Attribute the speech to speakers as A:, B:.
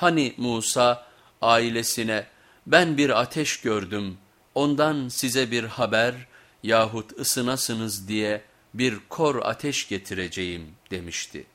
A: Hani Musa ailesine ben bir ateş gördüm ondan size bir haber yahut ısınasınız diye bir kor ateş getireceğim demişti.